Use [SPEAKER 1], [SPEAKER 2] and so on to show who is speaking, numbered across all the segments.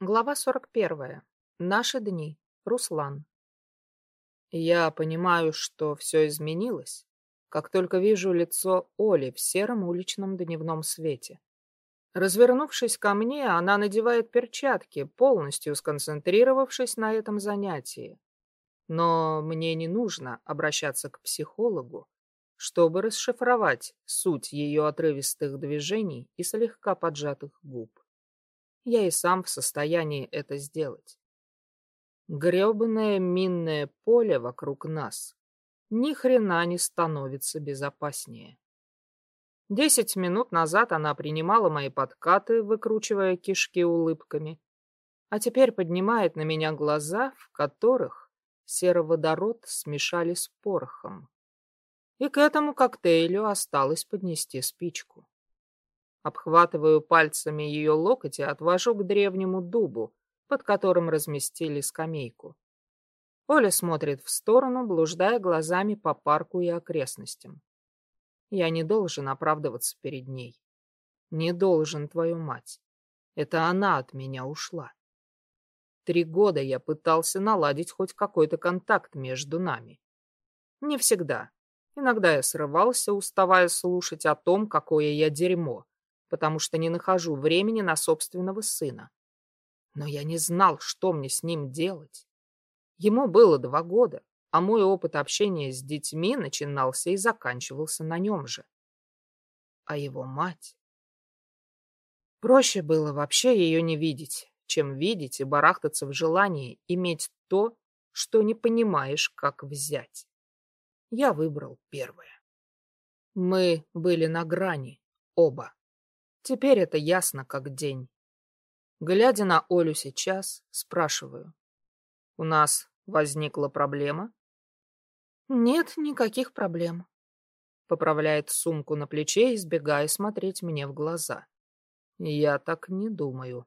[SPEAKER 1] Глава 41. Наши дни. Руслан. Я понимаю, что все изменилось, как только вижу лицо Оли в сером уличном дневном свете. Развернувшись ко мне, она надевает перчатки, полностью сконцентрировавшись на этом занятии. Но мне не нужно обращаться к психологу, чтобы расшифровать суть ее отрывистых движений и слегка поджатых губ я и сам в состоянии это сделать. Гребаное минное поле вокруг нас ни хрена не становится безопаснее. Десять минут назад она принимала мои подкаты, выкручивая кишки улыбками, а теперь поднимает на меня глаза, в которых сероводород смешали с порохом. И к этому коктейлю осталось поднести спичку. Обхватываю пальцами ее локоть и отвожу к древнему дубу, под которым разместили скамейку. Оля смотрит в сторону, блуждая глазами по парку и окрестностям. Я не должен оправдываться перед ней. Не должен, твою мать. Это она от меня ушла. Три года я пытался наладить хоть какой-то контакт между нами. Не всегда. Иногда я срывался, уставая слушать о том, какое я дерьмо, потому что не нахожу времени на собственного сына. Но я не знал, что мне с ним делать. Ему было два года, а мой опыт общения с детьми начинался и заканчивался на нем же. А его мать... Проще было вообще ее не видеть, чем видеть и барахтаться в желании иметь то, что не понимаешь, как взять. Я выбрал первое. Мы были на грани, оба. Теперь это ясно как день. Глядя на Олю сейчас, спрашиваю. У нас возникла проблема? Нет никаких проблем. Поправляет сумку на плече, избегая смотреть мне в глаза. Я так не думаю.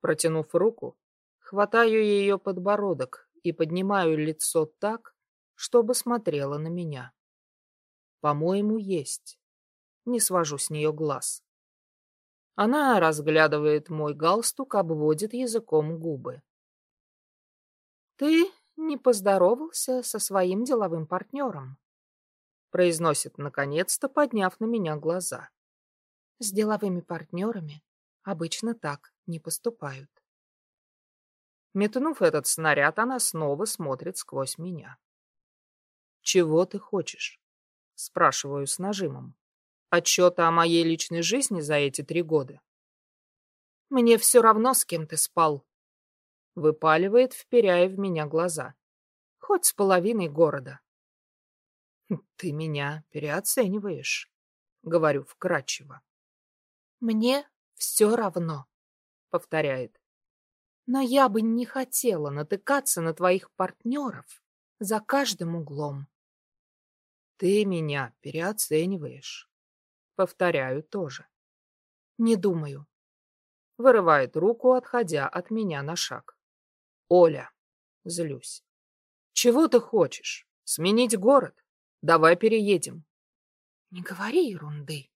[SPEAKER 1] Протянув руку, хватаю ее подбородок и поднимаю лицо так, чтобы смотрела на меня. По-моему, есть. Не свожу с нее глаз. Она разглядывает мой галстук, обводит языком губы. «Ты не поздоровался со своим деловым партнером», произносит наконец-то, подняв на меня глаза. «С деловыми партнерами обычно так не поступают». Метнув этот снаряд, она снова смотрит сквозь меня. «Чего ты хочешь?» — спрашиваю с нажимом. Отчета о моей личной жизни за эти три года. Мне все равно, с кем ты спал. Выпаливает, вперяя в меня глаза. Хоть с половиной города. Ты меня переоцениваешь, говорю вкратчиво. Мне все равно, повторяет. Но я бы не хотела натыкаться на твоих партнеров за каждым углом. Ты меня переоцениваешь. Повторяю тоже. Не думаю. Вырывает руку, отходя от меня на шаг. Оля. Злюсь. Чего ты хочешь? Сменить город? Давай переедем. Не говори ерунды.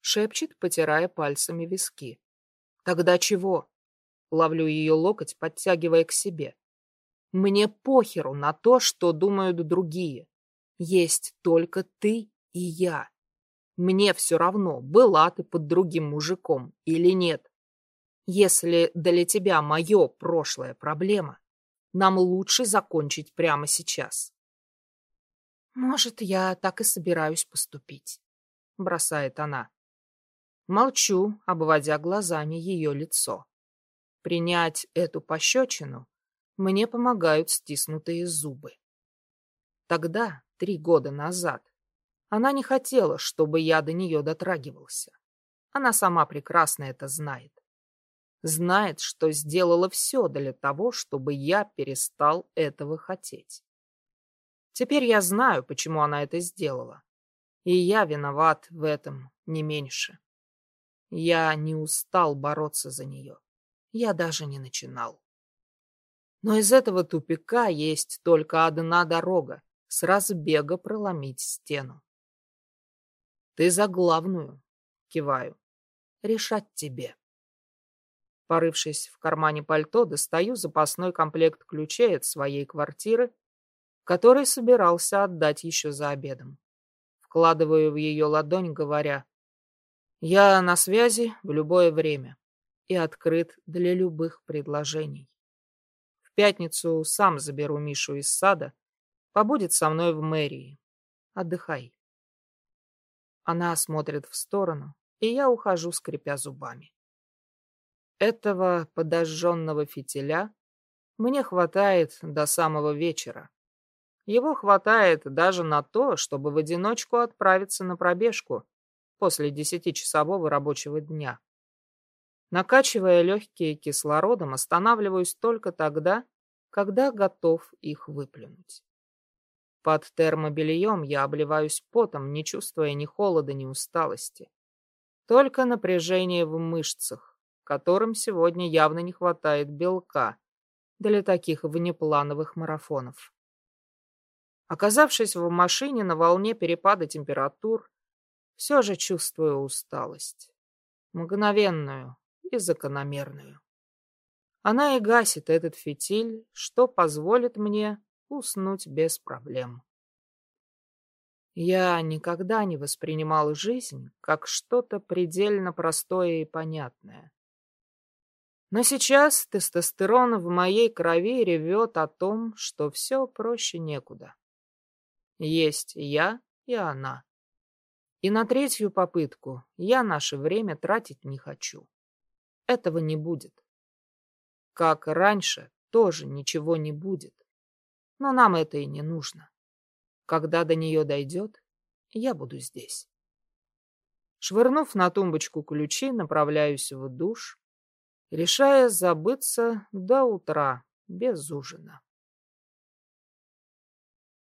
[SPEAKER 1] Шепчет, потирая пальцами виски. Тогда чего? Ловлю ее локоть, подтягивая к себе. Мне похеру на то, что думают другие. Есть только ты и я. Мне все равно, была ты под другим мужиком или нет. Если для тебя мое прошлое проблема, нам лучше закончить прямо сейчас. Может, я так и собираюсь поступить, бросает она. Молчу, обводя глазами ее лицо. Принять эту пощечину мне помогают стиснутые зубы. Тогда, три года назад, она не хотела, чтобы я до нее дотрагивался. Она сама прекрасно это знает. Знает, что сделала все для того, чтобы я перестал этого хотеть. Теперь я знаю, почему она это сделала. И я виноват в этом не меньше. Я не устал бороться за нее. Я даже не начинал. Но из этого тупика есть только одна дорога — с разбега проломить стену. Ты за главную. Киваю. Решать тебе. Порывшись в кармане пальто, достаю запасной комплект ключей от своей квартиры, который собирался отдать еще за обедом. Вкладываю в ее ладонь, говоря, «Я на связи в любое время и открыт для любых предложений. В пятницу сам заберу Мишу из сада, побудет со мной в мэрии. Отдыхай». Она смотрит в сторону, и я ухожу, скрипя зубами. Этого подожженного фитиля мне хватает до самого вечера. Его хватает даже на то, чтобы в одиночку отправиться на пробежку после десятичасового рабочего дня. Накачивая легкие кислородом, останавливаюсь только тогда, когда готов их выплюнуть. Под термобельем я обливаюсь потом, не чувствуя ни холода, ни усталости. Только напряжение в мышцах, которым сегодня явно не хватает белка для таких внеплановых марафонов. Оказавшись в машине на волне перепада температур, все же чувствую усталость. Мгновенную и закономерную. Она и гасит этот фитиль, что позволит мне уснуть без проблем. Я никогда не воспринимал жизнь как что-то предельно простое и понятное. Но сейчас тестостерон в моей крови ревет о том, что все проще некуда. Есть я и она. И на третью попытку я наше время тратить не хочу. Этого не будет. Как раньше, тоже ничего не будет. Но нам это и не нужно. Когда до нее дойдет, я буду здесь. Швырнув на тумбочку ключи, направляюсь в душ, решая забыться до утра без ужина.